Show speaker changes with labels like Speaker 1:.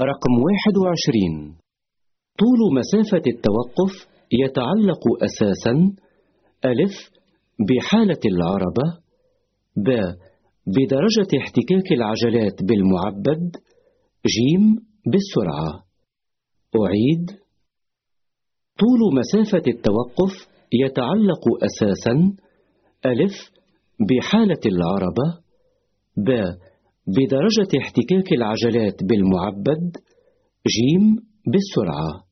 Speaker 1: رقم 21 طول مسافة التوقف يتعلق أساسا ألف بحالة العربة ب بدرجة احتكاك العجلات بالمعبد جيم بالسرعة. أعيد. طول مسافة التوقف يتعلق أساسا ألف بحالة العربة ب بدرجة احتكاك العجلات بالمعبد جيم بالسرعة.